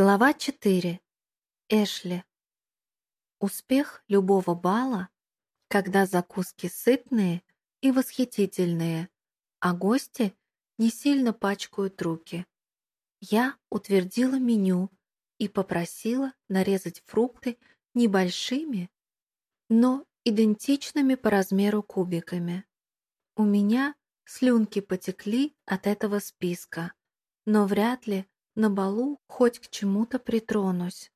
Глава 4. Эшли. Успех любого бала, когда закуски сытные и восхитительные, а гости не сильно пачкают руки. Я утвердила меню и попросила нарезать фрукты небольшими, но идентичными по размеру кубиками. У меня слюнки потекли от этого списка, но вряд ли на балу хоть к чему-то притронусь.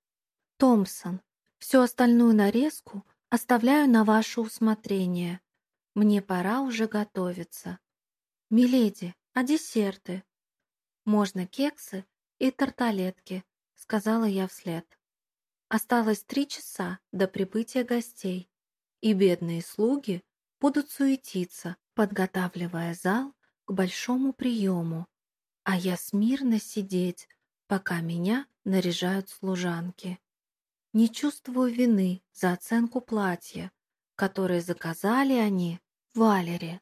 Томпсон, всю остальную нарезку оставляю на ваше усмотрение. Мне пора уже готовиться. Миледи, а десерты? Можно кексы и тарталетки, сказала я вслед. Осталось три часа до прибытия гостей, и бедные слуги будут суетиться, подготавливая зал к большому приему, а я смирно сидеть, пока меня наряжают служанки. Не чувствую вины за оценку платья, которое заказали они Валере.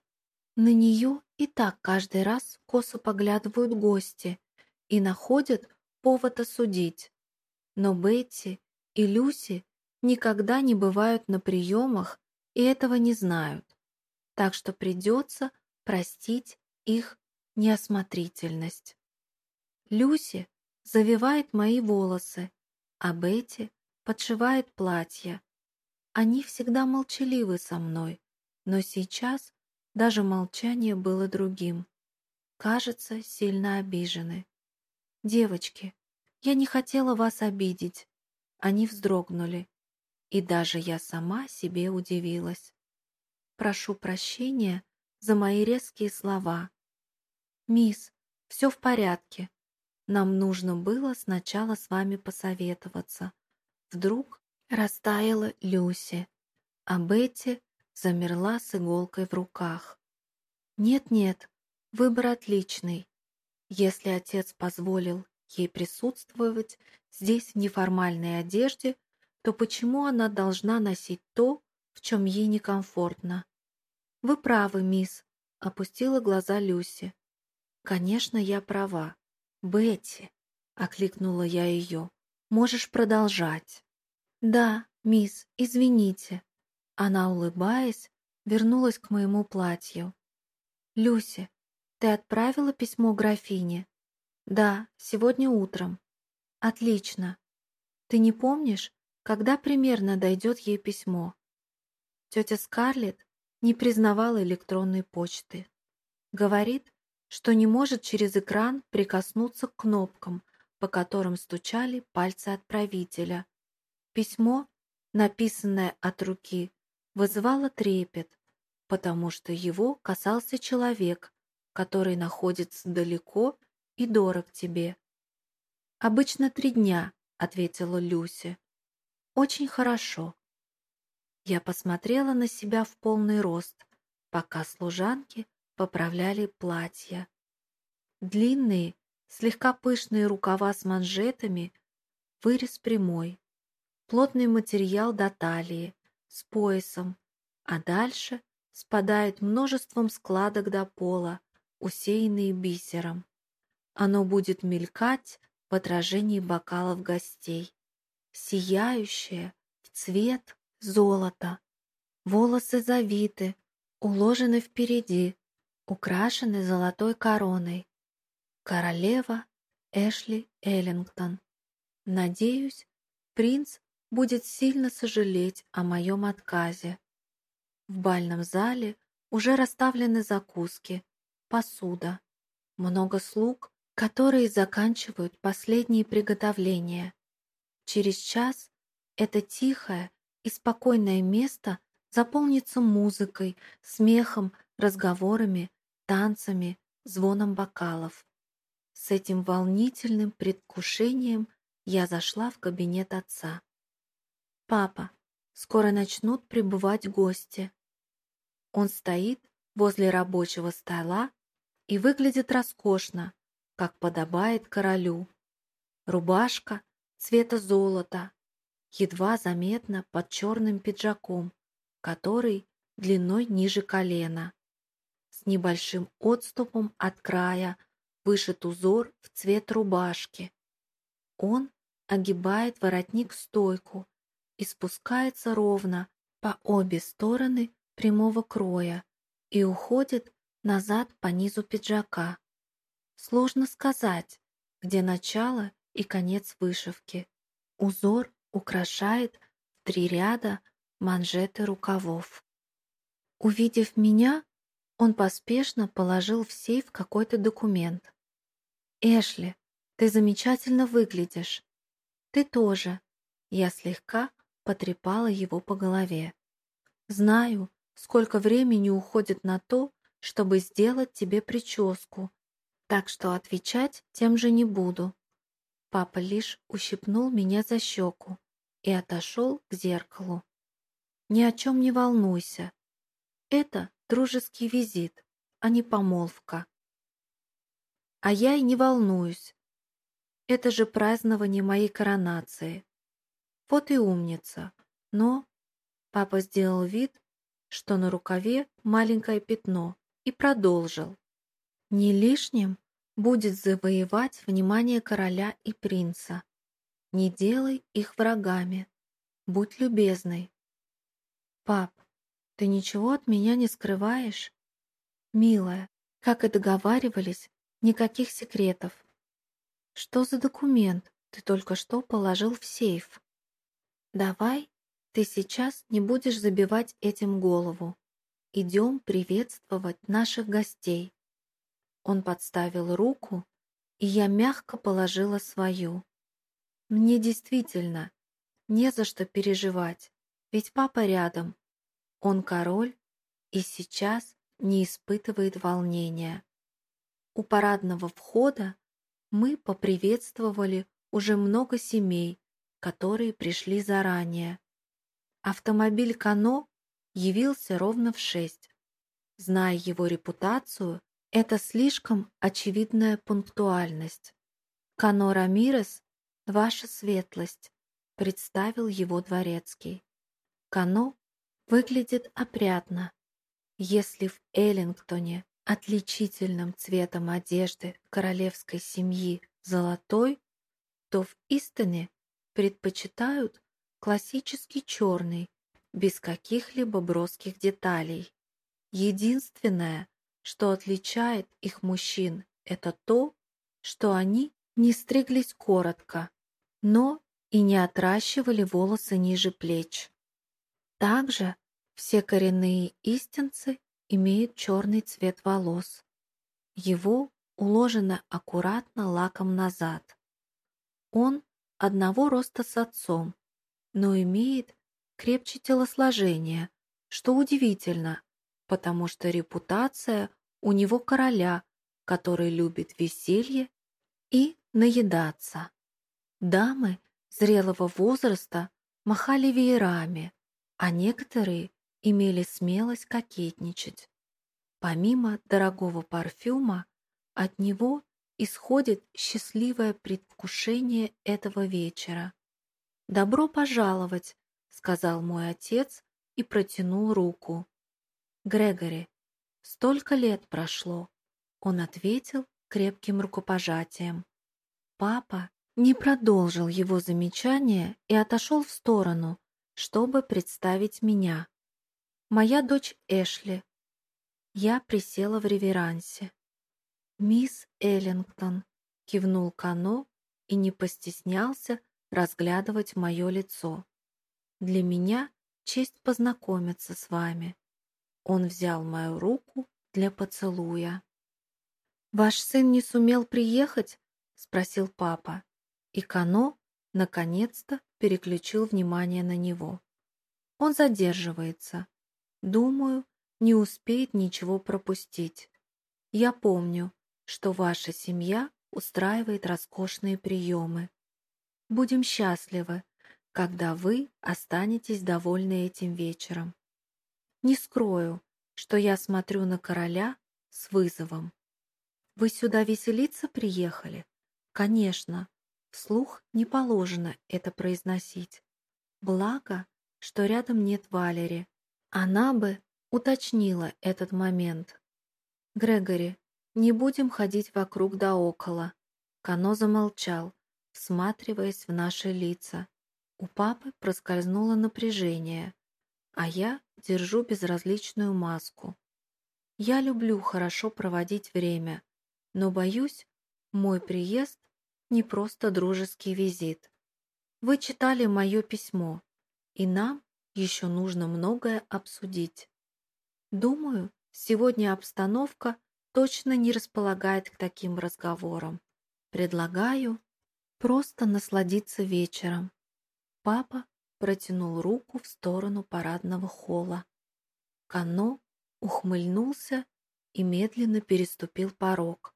На нее и так каждый раз косо поглядывают гости и находят повод осудить. Но Бетти и Люси никогда не бывают на приемах и этого не знают, так что придется простить их неосмотрительность. Люси завивает мои волосы, а Бетти подшивает платье. Они всегда молчаливы со мной, но сейчас даже молчание было другим. Кажется, сильно обижены. «Девочки, я не хотела вас обидеть». Они вздрогнули, и даже я сама себе удивилась. Прошу прощения за мои резкие слова. «Мисс, все в порядке. Нам нужно было сначала с вами посоветоваться. Вдруг растаяла Люси, а Бетти замерла с иголкой в руках. Нет-нет, выбор отличный. Если отец позволил ей присутствовать здесь в неформальной одежде, то почему она должна носить то, в чем ей некомфортно? «Вы правы, мисс», — опустила глаза Люси. «Конечно, я права. «Бетти», — окликнула я ее, — «можешь продолжать». «Да, мисс, извините». Она, улыбаясь, вернулась к моему платью. «Люси, ты отправила письмо графине?» «Да, сегодня утром». «Отлично. Ты не помнишь, когда примерно дойдет ей письмо?» Тетя Скарлетт не признавала электронной почты. Говорит, что не может через экран прикоснуться к кнопкам, по которым стучали пальцы отправителя. Письмо, написанное от руки, вызывало трепет, потому что его касался человек, который находится далеко и дорог тебе. «Обычно три дня», — ответила Люси. «Очень хорошо». Я посмотрела на себя в полный рост, пока служанки поправляли платья. Длинные, слегка пышные рукава с манжетами, вырез прямой, плотный материал до талии, с поясом, а дальше спадает множеством складок до пола, усеянные бисером. Оно будет мелькать в отражении бокалов гостей. Сияющее, в цвет золота. Волосы завиты, уложены впереди, украшены золотой короной. Королева Эшли Эллингтон. Надеюсь, принц будет сильно сожалеть о моем отказе. В бальном зале уже расставлены закуски, посуда, много слуг, которые заканчивают последние приготовления. Через час это тихое и спокойное место заполнится музыкой, смехом, разговорами, танцами, звоном бокалов. С этим волнительным предвкушением я зашла в кабинет отца. «Папа, скоро начнут прибывать гости». Он стоит возле рабочего стола и выглядит роскошно, как подобает королю. Рубашка цвета золота, едва заметно под черным пиджаком, который длиной ниже колена небольшим отступом от края вышит узор в цвет рубашки. Он огибает воротник стойку и спускается ровно по обе стороны прямого кроя и уходит назад по низу пиджака. Сложно сказать, где начало и конец вышивки. Узор украшает три ряда манжеты рукавов. Увидев меня, он поспешно положил в сейф какой-то документ. «Эшли, ты замечательно выглядишь. Ты тоже». Я слегка потрепала его по голове. «Знаю, сколько времени уходит на то, чтобы сделать тебе прическу, так что отвечать тем же не буду». Папа лишь ущипнул меня за щеку и отошел к зеркалу. «Ни о чем не волнуйся. Это дружеский визит, а не помолвка. А я и не волнуюсь. Это же празднование моей коронации. Вот и умница. Но папа сделал вид, что на рукаве маленькое пятно, и продолжил. Не лишним будет завоевать внимание короля и принца. Не делай их врагами. Будь любезной. Пап, ты ничего от меня не скрываешь? Милая, как и договаривались, никаких секретов. Что за документ ты только что положил в сейф? Давай ты сейчас не будешь забивать этим голову. Идем приветствовать наших гостей. Он подставил руку, и я мягко положила свою. Мне действительно не за что переживать, ведь папа рядом, он король и сейчас не испытывает волнения. У парадного входа мы поприветствовали уже много семей, которые пришли заранее. Автомобиль Кано явился ровно в шесть. Зная его репутацию, это слишком очевидная пунктуальность. Кано Рамирес, ваша светлость, представил его дворецкий. Кано выглядит опрятно. Если в Эллингтоне отличительным цветом одежды королевской семьи золотой, то в Истоне предпочитают классический черный, без каких-либо броских деталей. Единственное, что отличает их мужчин, это то, что они не стриглись коротко, но и не отращивали волосы ниже плеч. Также все коренные истинцы имеют черный цвет волос. Его уложено аккуратно лаком назад. Он одного роста с отцом, но имеет крепче телосложение, что удивительно, потому что репутация у него короля, который любит веселье и наедаться. Дамы зрелого возраста махали веерами, а некоторые имели смелость кокетничать. Помимо дорогого парфюма, от него исходит счастливое предвкушение этого вечера. «Добро пожаловать», — сказал мой отец и протянул руку. «Грегори, столько лет прошло», — он ответил крепким рукопожатием. Папа не продолжил его замечание и отошел в сторону, чтобы представить меня. Моя дочь Эшли. Я присела в реверансе. «Мисс Эллингтон», — кивнул Кано и не постеснялся разглядывать мое лицо. «Для меня честь познакомиться с вами». Он взял мою руку для поцелуя. «Ваш сын не сумел приехать?» — спросил папа. И Кано наконец-то переключил внимание на него. Он задерживается. Думаю, не успеет ничего пропустить. Я помню, что ваша семья устраивает роскошные приемы. Будем счастливы, когда вы останетесь довольны этим вечером. Не скрою, что я смотрю на короля с вызовом. Вы сюда веселиться приехали? Конечно, Вслух не положено это произносить. Благо, что рядом нет Валери. Она бы уточнила этот момент. «Грегори, не будем ходить вокруг да около». Кано замолчал, всматриваясь в наши лица. У папы проскользнуло напряжение, а я держу безразличную маску. Я люблю хорошо проводить время, но, боюсь, мой приезд не просто дружеский визит. Вы читали мое письмо, и нам еще нужно многое обсудить. Думаю, сегодня обстановка точно не располагает к таким разговорам. Предлагаю просто насладиться вечером. Папа протянул руку в сторону парадного холла. Кано ухмыльнулся и медленно переступил порог.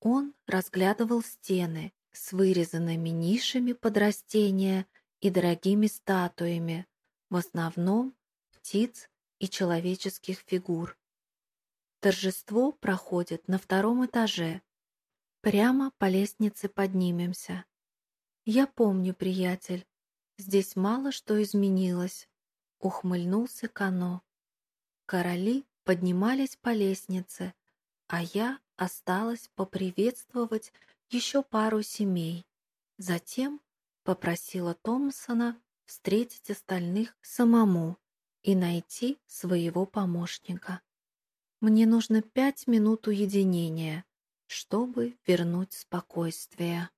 Он разглядывал стены с вырезанными нишами под растения и дорогими статуями, в основном птиц и человеческих фигур. Торжество проходит на втором этаже. Прямо по лестнице поднимемся. Я помню, приятель, здесь мало что изменилось, ухмыльнулся Кано. Короли поднимались по лестнице, а я осталась поприветствовать еще пару семей. Затем попросила Томпсона встретить остальных самому и найти своего помощника. Мне нужно пять минут уединения, чтобы вернуть спокойствие.